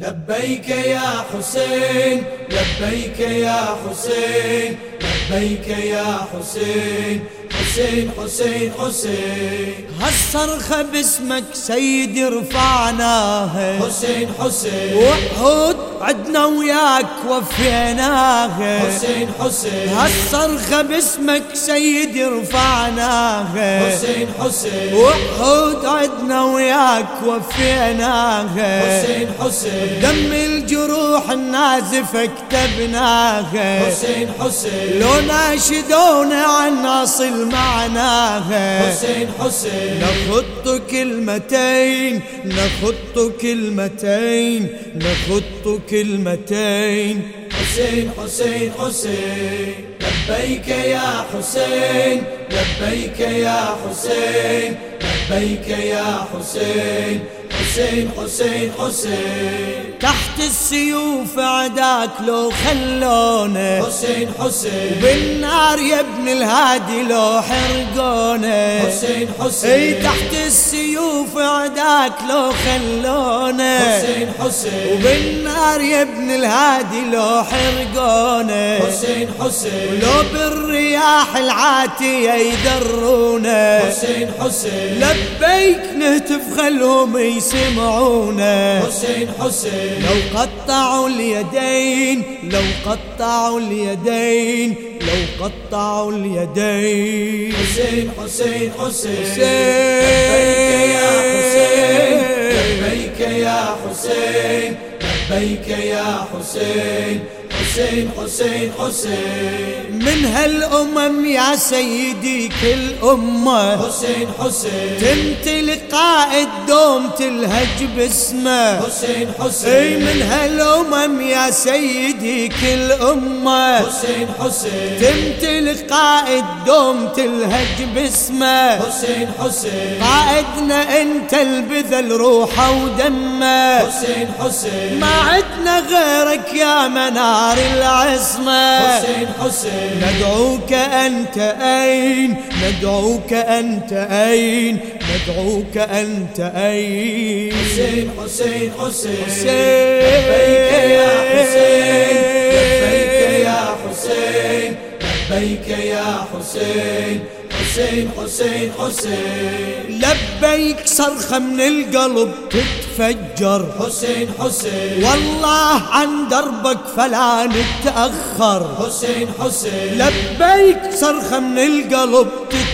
لبيك يا حسين لبيك يا حسين لبيك يا حسين حسين حسين حسين. هالصرخة باسمك سيدي رفعناها حسين حسين. وحود عدنا وياك وفيناها حسين حسين. هالصرخة باسمك سيدي رفعناها حسين حسين. وحود عدنا وياك وفيناها حسين حسين. دم الجروح النازفة كتبناها حسين حسين. لو ناشدونا عن أصل معناها حسين حسين. نخط كلمتين نخط كلمتين نخط كلمتين. حسين حسين حسين. لبيك يا حسين لبيك يا حسين لبيك يا حسين. حسين حسين حسين. تحت السيوف عداك لو خلونا حسين حسين. بالنار يا ابن الهادي لو حرقونا حسين اي حسين تحت السيوف عداك لو خلونا حسين حسين. وبالنار يا ابن الهادي لو حرقونا حسين حسين. لو بالرياح العاتية يدرونا حسين حسين. لبيك نهتف خلهم يسمعونا حسين حسين. لو قطعوا اليدين لو قطعوا اليدين لو قطعوا اليدين. حسين حسين. حسين. لبيك يا حسين لبيك يا حسين. لبيك يا حسين. حسين حسين حسين. من هالأمم يا سيدي كل أمة. حسين حسين. تمتلك قائد دوم تلهج باسمه. حسين حسين. من هالأمم يا سيدي كل أمة. حسين حسين. تمتلك قائد دوم تلهج باسمه. حسين حسين. قائدنا أنت البذل روحه ودمه. حسين حسين. ما عدنا غيرك يا منار. العصمة. حسين حسين. ندعوك أنت أين؟ ندعوك أنت أين؟ ندعوك أنت أين؟ حسين حسين حسين. حسين. لبيك يا حسين. لبيك يا حسين. لبيك يا حسين. حسين حسين حسين. لبيك صرخة من القلب تتفجر. حسين حسين. والله عن دربك فلا نتأخر. حسين حسين. لبيك صرخة من القلب تتفجر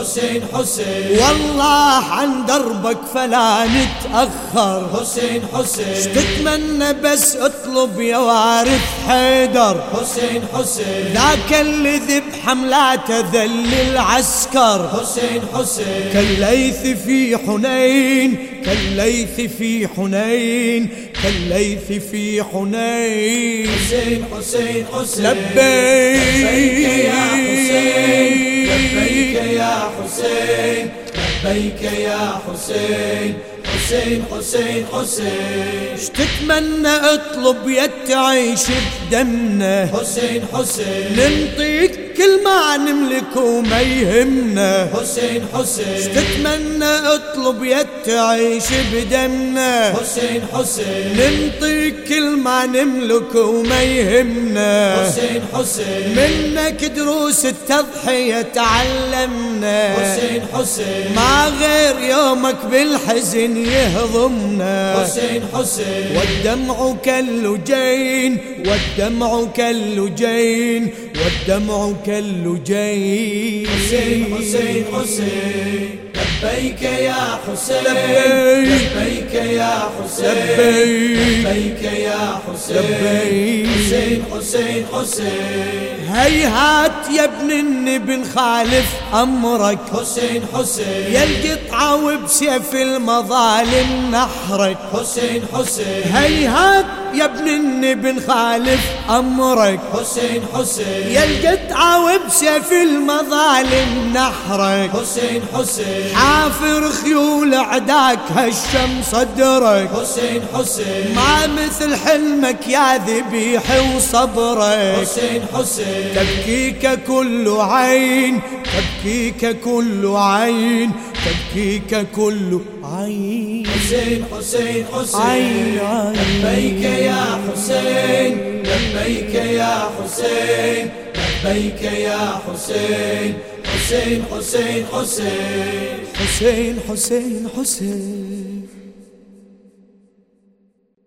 حسين حسين. والله عن دربك فلا نتأخر. حسين حسين. تتمنى بس اطلب يا وارث حيدر. حسين حسين. ذاك اللي ذب حملاته ذل العسكر. حسين حسين. كالليث في حنين كالليث في حنين كالليث في حنين. حسين حسين حسين. لبيك يا حسين. لبيك يا حسين. لبيك يا حسين. حسين حسين حسين. تتمنى اطلب يا تعيش بدمنا حسين حسين. ننطيك كل ما نملك وما يهمنا. حسين حسين. تتمنى اطلب يا تعيش بدمنا. حسين حسين. ننطيك كل ما نملك وما يهمنا. حسين حسين. منك دروس التضحية تعلمنا. حسين حسين. ما غير يومك بالحزن يهضمنا. حسين حسين. والدمع كاللجين والدمع كاللجين والدمع كاللجين حسين حسين حسين. لبيك يا حسين. لبيك. يا حسين. لبيك. يا حسين. حسين حسين حسين. هيهات يا ابن النبي نخالف أمرك. حسين حسين. يا القطعة وبسيف المظالم نحرك. حسين حسين. هيهات يا ابن النبي نخالف أمرك. حسين حسين. يا القطعة وبسيف المظالم نحرك. حسين حسين. حافر خيول عداك هشم صدرك حسين حسين. ما مثل حلمك يا ذبيح وصبرك. حسين حسين. تبكيك كل عين تبكيك كل عين تبكيك كل عين. حسين حسين حسين. لبيك يا حسين لبيك يا حسين. لبيك يا حسين حسين حسين حسين. حسين حسين حسين.